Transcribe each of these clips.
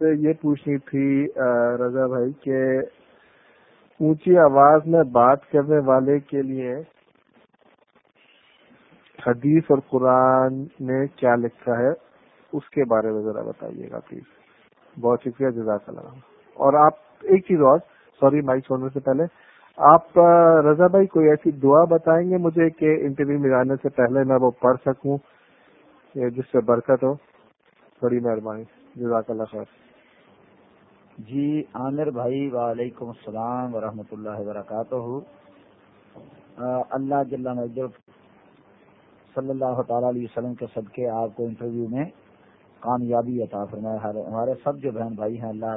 سے یہ پوچھنی تھی رضا بھائی، کہ اونچی آواز میں بات کرنے والے کے لیے حدیث اور قرآن نے کیا لکھا ہے، اس کے بارے میں ذرا بتائیے گا پلیز بہت شکریہ، جزاک اللہ اور آپ، ایک چیز اور سوری مائک چھوڑنے سے پہلے، آپ رضا بھائی، کوئی ایسی دعا بتائیں گے مجھے کہ انٹرویو میں آنے سے پہلے میں وہ پڑھ سکوں جس سے برکت ہو؟ بڑی مہربانی، جزاک اللہ خیر۔ جی عامر بھائی، وعلیکم السلام ورحمۃ اللہ وبرکاتہ۔ اللہ جل صلی اللہ تعالی علیہ وسلم کے صدقے آپ کو انٹرویو میں کامیابی عطا فرمائے۔ ہمارے سب جو بہن بھائی ہیں، اللہ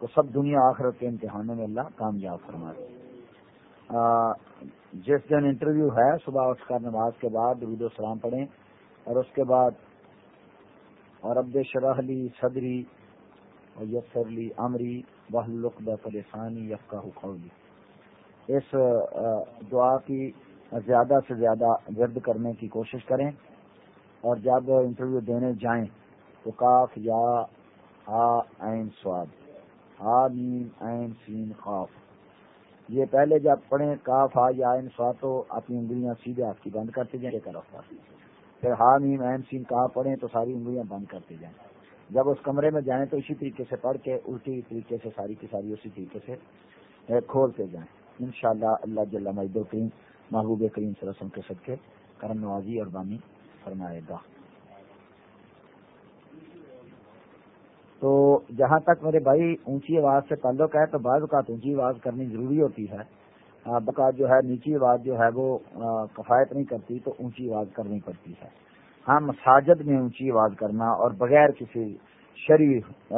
کو سب دنیا آخرت کے امتحانوں میں اللہ کامیاب فرمائے۔ جس دن انٹرویو ہے، صبح اٹھ کر نماز کے بعد درود و سلام پڑھیں اور اس کے بعد اور ابد شرح لی صدری یسر لی امری بحلقانی یفقا قولی۔ اس دعا کی زیادہ سے زیادہ ورد کرنے کی کوشش کریں اور جب انٹرویو دینے جائیں تو کاف یا عین، سواد۔ ہا نیم عین، سین خوف یہ پہلے جب پڑھیں کاف ہا یا ان سوا تو اپنی انگلیاں سیدھے آپ کی بند کرتے جائیں۔ پھر ہا نیم این سین کہا پڑھیں تو ساری انگلیاں بند کرتے جائیں۔ جب اس کمرے میں جائیں تو اسی طریقے سے پڑھ کے، الٹی طریقے سے، ساری کی ساری اسی طریقے سے کھولتے جائیں۔ انشاءاللہ اللہ جل مجد کریم محبوب کریم صلی اللہ علیہ وسلم کے صدقے، کرم نوازی اور بانی فرمائے گا۔ تو جہاں تک میرے بھائی اونچی آواز سے تعلق ہے، تو بعض اوقات اونچی آواز کرنی ضروری ہوتی ہے۔ بکات جو ہے، نیچی آواز جو ہے، وہ کفایت نہیں کرتی، تو اونچی آواز کرنی پڑتی ہے۔ ہاں مساجد میں اونچی آواز کرنا اور بغیر کسی شریف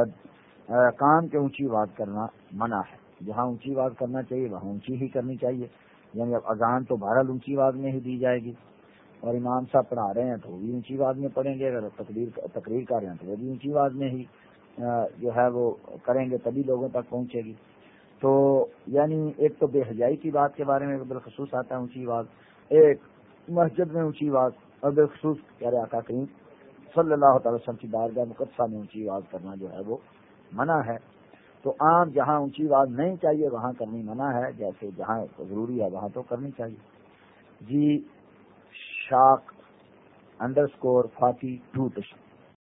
کام کے اونچی آواز کرنا منع ہے۔ جہاں اونچی آواز کرنا چاہیے، وہاں اونچی ہی کرنی چاہیے۔ یعنی اب اذان تو بہرحال اونچی آواز میں ہی دی جائے گی۔ اور امام صاحب پڑھا رہے ہیں تو وہ بھی اونچی آواز میں پڑھیں گے۔ اگر تقریر تقریر کر رہے ہیں تو وہ بھی اونچی آواز میں ہی جو ہے وہ کریں گے، تبھی لوگوں تک پہنچے گی۔ تو یعنی ایک تو بے حجائی کی بات کے بارے میں بالخصوص آتا ہے اونچی آواز۔ ایک مسجد میں اونچی آواز۔ اور بالخصوص کہہ رہے آقا کریم صلی اللہ تعالی وسلم کی بارگاہ مقدسہ میں اونچی آواز کرنا جو ہے وہ منع ہے۔ تو عام جہاں اونچی آواز نہیں چاہیے، وہاں کرنی منع ہے۔ جیسے جہاں ضروری ہے، وہاں تو کرنی چاہیے۔ G shock underscore Fati two